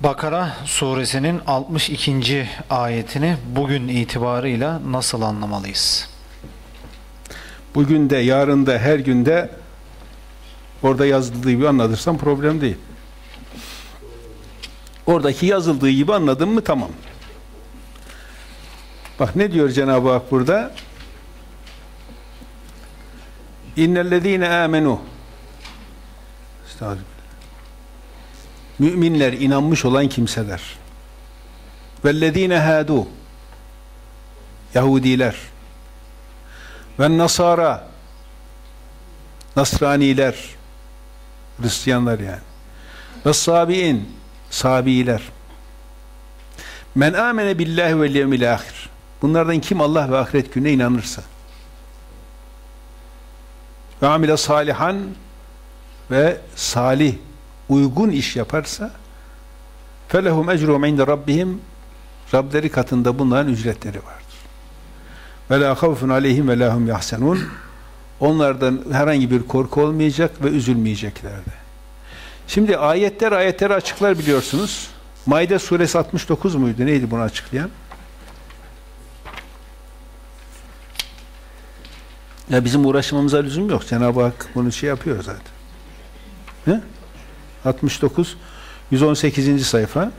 Bakara suresinin 62. ayetini bugün itibarıyla nasıl anlamalıyız? Bugün de, yarın da, her günde orada yazıldığı gibi anlatırsan problem değil. Oradaki yazıldığı gibi anladın mı tamam. Bak ne diyor Cenab-ı Hak burada? İnnellezîne âmenû Estağfirullah. Müminler, inanmış olan kimseler. Vellezîne hâdû Yahudiler. Ve Nasara. Nasraniler. Hristiyanlar yani. Ve Sabi'in. Sabiler. Men amene billahi vel yevmil ahir. Bunlardan kim Allah ve ahiret gününe inanırsa. Ve amile salihan ve salih uygun iş yaparsa felehum ecrum inde rabbihim Rableri katında bunların ücretleri vardır. Havfun aleyhim ve lahum yahsenun onlardan herhangi bir korku olmayacak ve üzülmeyecekler de. Şimdi ayetler ayetleri açıklar biliyorsunuz. Maide suresi 69 muydu? Neydi bunu açıklayan? Ya bizim uğraşmamıza lüzum yok. Cenab-ı Hak bunu şey yapıyor zaten. He? 69 118. sayfa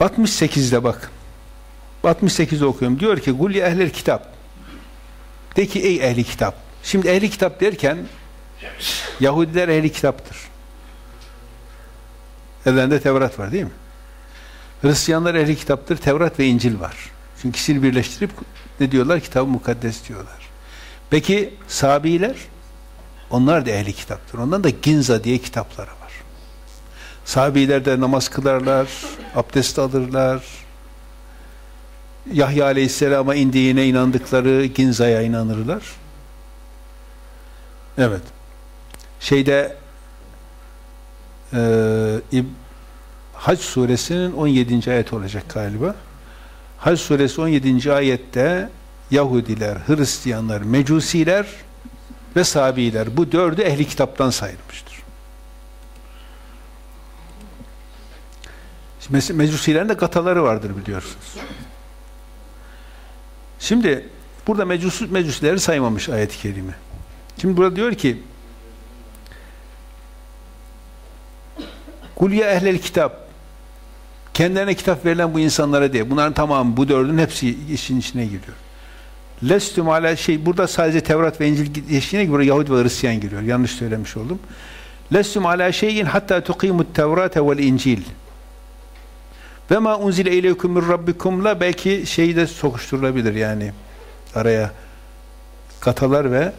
68'de bak 68'de okuyorum. Diyor ki Gulli ehler kitap de ki ey ehli kitap. Şimdi ehli kitap derken Yahudiler ehli kitaptır. Ellerinde Tevrat var değil mi? Hristiyanlar ehli kitaptır. Tevrat ve İncil var. Çünkü ikisini birleştirip ne diyorlar? Kitab-ı mukaddes diyorlar. Peki Sabiler onlar da ehli kitaptır. Ondan da Ginza diye kitapları var. Sabiler de namaz kılarlar, abdest alırlar. Yahya Aleyhisselam'a indiğine inandıkları Ginza'ya inanırlar. Evet. Şeyde e, Hac suresinin 17. ayet olacak galiba. Hac suresi 17. ayette Yahudiler, Hristiyanlar, Mecusiler ve Sabiler bu dördü ehli kitaptan sayılmıştır. Mecusilerin de kataları vardır biliyorsunuz. Şimdi burada mecus, mecusileri saymamış ayet-i kerime. Şimdi burada diyor ki Kul ya ehlel kitap kendilerine kitap verilen bu insanlara diye. Bunların tamamı bu dördün hepsi işin içine giriyor. Lestüm ala şey burada sadece Tevrat ve İncil geçtiğine göre Yahudi ve Hristiyan giriyor. Yanlış söylemiş oldum. Lestüm ala şeyin hatta tuqimut Tevrate vel İncil. Ve ma unzile ileykum min rabbikumla belki şeyi de sokuşturulabilir yani araya katalar ve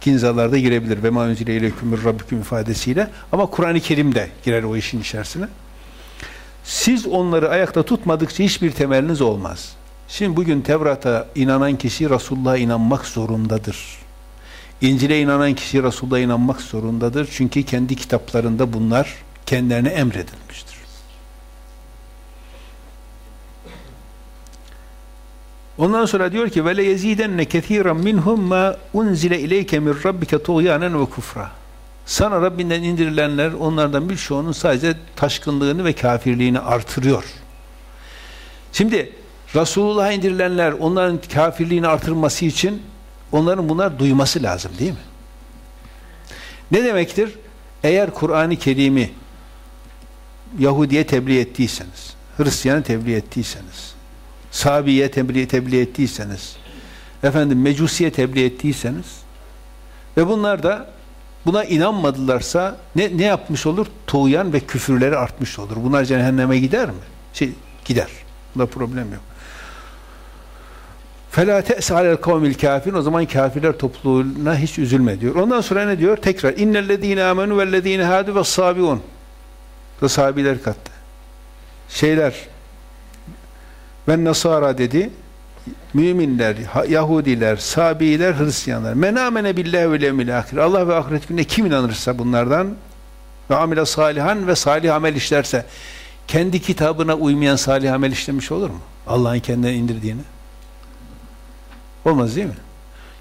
kinzalar da girebilir. Ve ma unzile ileykum min rabbikum ifadesiyle ama Kur'an-ı Kerim de girer o işin içerisine. Siz onları ayakta tutmadıkça hiçbir temeliniz olmaz. Şimdi bugün Tevrat'a inanan kişi Resulullah'a inanmak zorundadır. İncil'e inanan kişi Resulullah'a inanmak zorundadır. Çünkü kendi kitaplarında bunlar kendilerine emredilmiştir. Ondan sonra diyor ki ve le yezidenne kesiran minhum ma unzile ileyke min rabbike tuğyanen ve kufra. Sana Rabbinden indirilenler onlardan birçoğunun sadece taşkınlığını ve kafirliğini artırıyor. Şimdi Resulullah'a indirilenler onların kafirliğini artırması için onların bunlar duyması lazım değil mi? Ne demektir? Eğer Kur'an-ı Kerim'i Yahudi'ye tebliğ ettiyseniz, Hristiyan'a tebliğ ettiyseniz, Sabi'ye tebliğ, tebliğ ettiyseniz, efendim Mecusi'ye tebliğ ettiyseniz ve bunlar da buna inanmadılarsa ne, ne yapmış olur? Tuğyan ve küfürleri artmış olur. Bunlar cehenneme gider mi? Şey, gider. Bunda problem yok. فَلَا تَأْسَ عَلَى الْقَوْمِ الْكَافِرِ O zaman kafirler topluluğuna hiç üzülme diyor. Ondan sonra ne diyor? Tekrar اِنَّ الَّذ۪ينَ آمَنُوا وَالَّذ۪ينَ هَادُوا وَالصَّابِعُونَ da sahabiler kattı. Şeyler ve Nasara dedi müminler, Yahudiler, Sabiler, Hristiyanlar. Men amene billahi ve levmil ahir. Allah ve ahiret gününe kim inanırsa bunlardan ve amile salihan ve salih amel işlerse kendi kitabına uymayan salih amel işlemiş olur mu? Allah'ın kendine indirdiğini. Olmaz değil mi?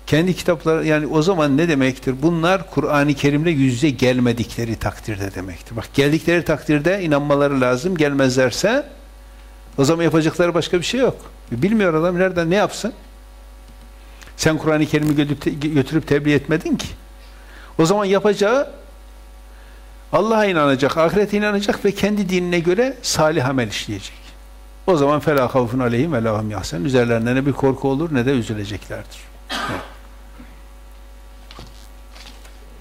Kendi kitapları yani o zaman ne demektir? Bunlar Kur'an-ı Kerim'le yüzde gelmedikleri takdirde demektir. Bak geldikleri takdirde inanmaları lazım. Gelmezlerse o zaman yapacakları başka bir şey yok. Bilmiyor adam nereden ne yapsın? Sen Kur'an-ı Kerim'i götürüp tebliğ etmedin ki. O zaman yapacağı Allah'a inanacak, ahirete inanacak ve kendi dinine göre salih amel işleyecek. O zaman felâ kavfun aleyhim ve lahum yahsen. Üzerlerinde ne bir korku olur ne de üzüleceklerdir. Evet.